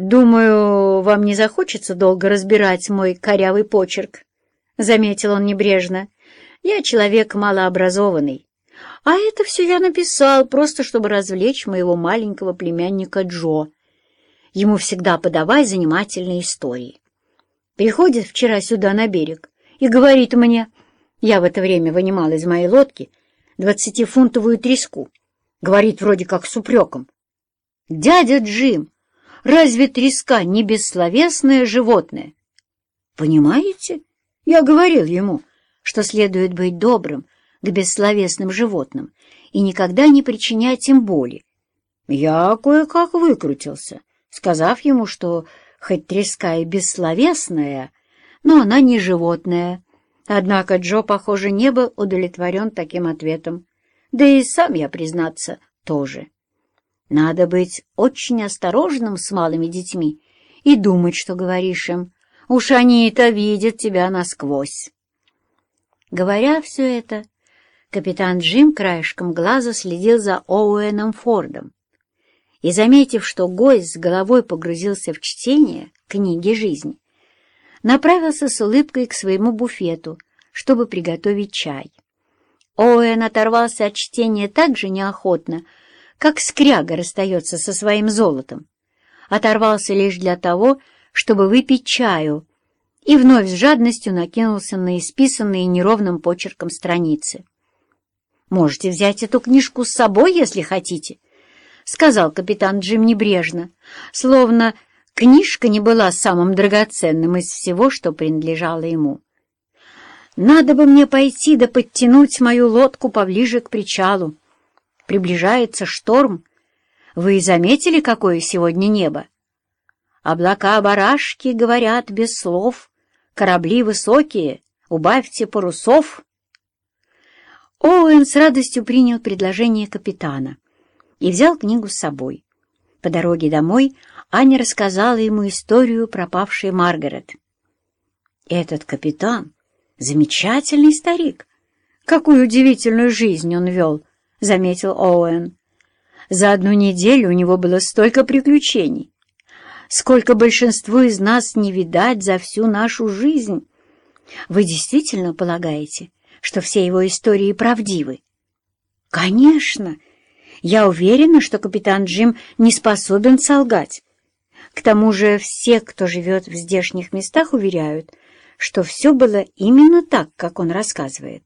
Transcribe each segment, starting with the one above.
«Думаю, вам не захочется долго разбирать мой корявый почерк», — заметил он небрежно. «Я человек малообразованный, а это все я написал, просто чтобы развлечь моего маленького племянника Джо. Ему всегда подавай занимательные истории. Приходит вчера сюда на берег и говорит мне, я в это время вынимал из моей лодки двадцатифунтовую треску, говорит вроде как с упреком. «Дядя Джим, разве треска не бессловесное животное?» «Понимаете?» Я говорил ему, что следует быть добрым к бессловесным животным и никогда не причинять им боли. Я кое-как выкрутился, сказав ему, что хоть треска и бессловесная, но она не животное. Однако Джо, похоже, не был удовлетворен таким ответом. Да и сам я, признаться, тоже. Надо быть очень осторожным с малыми детьми и думать, что говоришь им. Уж они-то видят тебя насквозь. Говоря все это, капитан Джим краешком глаза следил за Оуэном Фордом и, заметив, что гость с головой погрузился в чтение книги жизни, направился с улыбкой к своему буфету, чтобы приготовить чай. Оуэн оторвался от чтения так же неохотно, как скряга расстается со своим золотом. Оторвался лишь для того, чтобы выпить чаю, и вновь с жадностью накинулся на исписанные неровным почерком страницы. «Можете взять эту книжку с собой, если хотите», — сказал капитан Джим небрежно, словно книжка не была самым драгоценным из всего, что принадлежало ему. «Надо бы мне пойти да подтянуть мою лодку поближе к причалу. Приближается шторм. Вы заметили, какое сегодня небо? Облака-барашки говорят без слов, корабли высокие, убавьте парусов». Оуэн с радостью принял предложение капитана и взял книгу с собой. По дороге домой Аня рассказала ему историю пропавшей Маргарет. «Этот капитан — замечательный старик. Какую удивительную жизнь он вел!» — заметил Оуэн. «За одну неделю у него было столько приключений, сколько большинству из нас не видать за всю нашу жизнь. Вы действительно полагаете, что все его истории правдивы? Конечно. Я уверена, что капитан Джим не способен солгать. К тому же все, кто живет в здешних местах, уверяют, что все было именно так, как он рассказывает.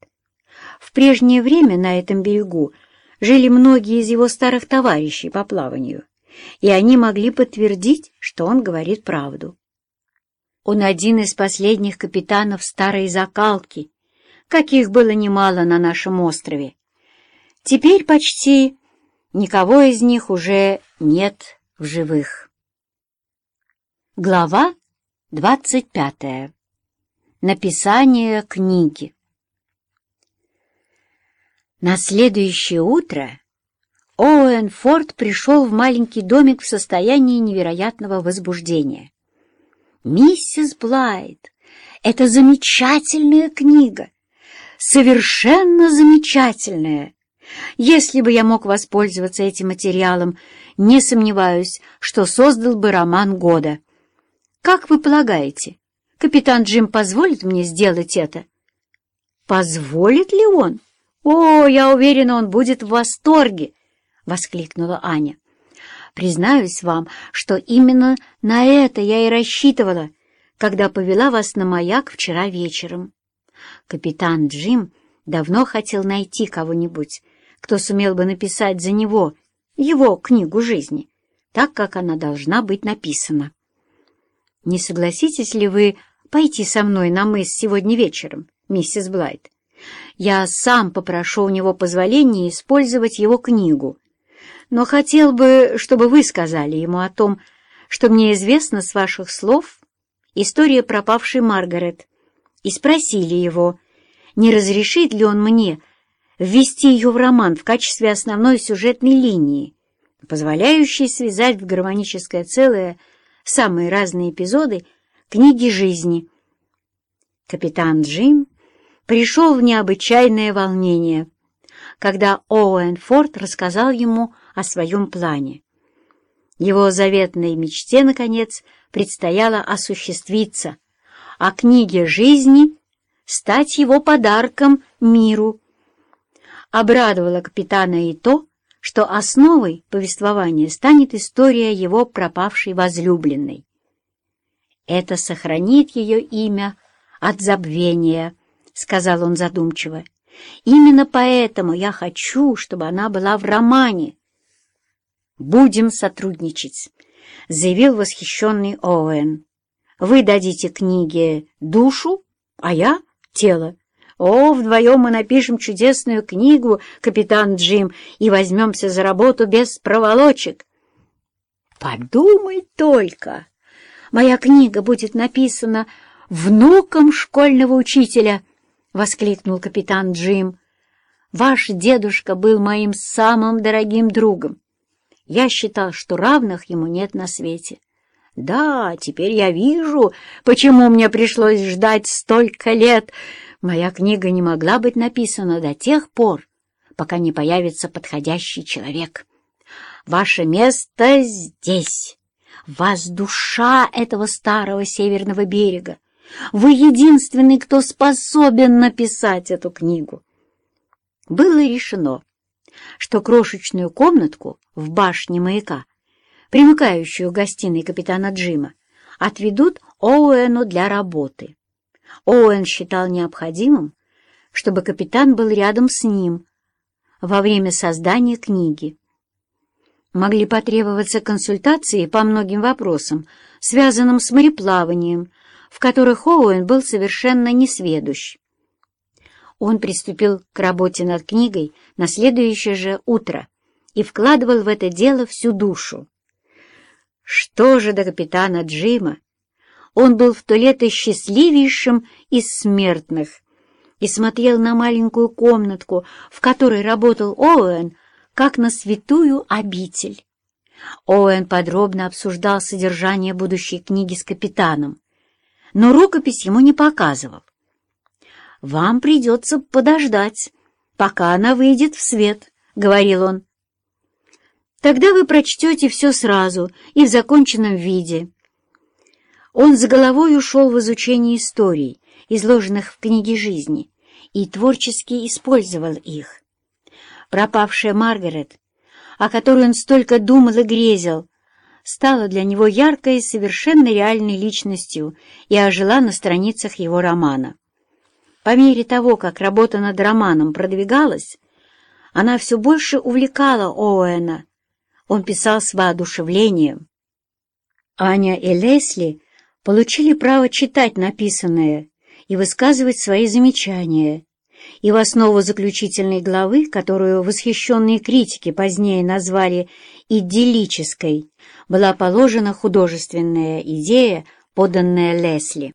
В прежнее время на этом берегу жили многие из его старых товарищей по плаванию, и они могли подтвердить, что он говорит правду. Он один из последних капитанов старой закалки, каких было немало на нашем острове. Теперь почти никого из них уже нет в живых. Глава двадцать пятая. Написание книги. На следующее утро Оуэн Форд пришел в маленький домик в состоянии невероятного возбуждения. «Миссис Блайт, это замечательная книга! совершенно замечательное. Если бы я мог воспользоваться этим материалом, не сомневаюсь, что создал бы роман года. Как вы полагаете, капитан Джим позволит мне сделать это? Позволит ли он? О, я уверена, он будет в восторге, — воскликнула Аня. Признаюсь вам, что именно на это я и рассчитывала, когда повела вас на маяк вчера вечером. Капитан Джим давно хотел найти кого-нибудь, кто сумел бы написать за него его книгу жизни, так, как она должна быть написана. Не согласитесь ли вы пойти со мной на мыс сегодня вечером, миссис Блайт? Я сам попрошу у него позволения использовать его книгу, но хотел бы, чтобы вы сказали ему о том, что мне известно с ваших слов история пропавшей Маргарет, и спросили его, не разрешит ли он мне ввести ее в роман в качестве основной сюжетной линии, позволяющей связать в гармоническое целое самые разные эпизоды книги жизни. Капитан Джим пришел в необычайное волнение, когда Оуэн Форд рассказал ему о своем плане. Его заветной мечте, наконец, предстояло осуществиться, а книге жизни стать его подарком миру. Обрадовало капитана и то, что основой повествования станет история его пропавшей возлюбленной. «Это сохранит ее имя от забвения», — сказал он задумчиво. «Именно поэтому я хочу, чтобы она была в романе». «Будем сотрудничать», — заявил восхищенный Оуэн. «Вы дадите книге душу, а я — тело. О, вдвоем мы напишем чудесную книгу, капитан Джим, и возьмемся за работу без проволочек». «Подумай только!» моя книга будет написана внуком школьного учителя!» — воскликнул капитан Джим. «Ваш дедушка был моим самым дорогим другом. Я считал, что равных ему нет на свете. Да, теперь я вижу, почему мне пришлось ждать столько лет. Моя книга не могла быть написана до тех пор, пока не появится подходящий человек. Ваше место здесь» вас душа этого старого северного берега. Вы единственный, кто способен написать эту книгу. Было решено, что крошечную комнатку в башне маяка, примыкающую к гостиной капитана Джима, отведут Оуэну для работы. Оуэн считал необходимым, чтобы капитан был рядом с ним во время создания книги могли потребоваться консультации по многим вопросам, связанным с мореплаванием, в которых Оуэн был совершенно несведущ. Он приступил к работе над книгой на следующее же утро и вкладывал в это дело всю душу. Что же до капитана Джима? Он был в то лето счастливейшим из смертных и смотрел на маленькую комнатку, в которой работал Оуэн, как на святую обитель. Оуэн подробно обсуждал содержание будущей книги с капитаном, но рукопись ему не показывал. «Вам придется подождать, пока она выйдет в свет», — говорил он. «Тогда вы прочтете все сразу и в законченном виде». Он с головой ушел в изучение историй, изложенных в книге жизни, и творчески использовал их пропавшая Маргарет, о которой он столько думал и грезил, стала для него яркой и совершенно реальной личностью и ожила на страницах его романа. По мере того, как работа над романом продвигалась, она все больше увлекала Оуэна. Он писал с воодушевлением. Аня и Лесли получили право читать написанное и высказывать свои замечания, и в основу заключительной главы, которую восхищенные критики позднее назвали «идиллической», была положена художественная идея, поданная Лесли.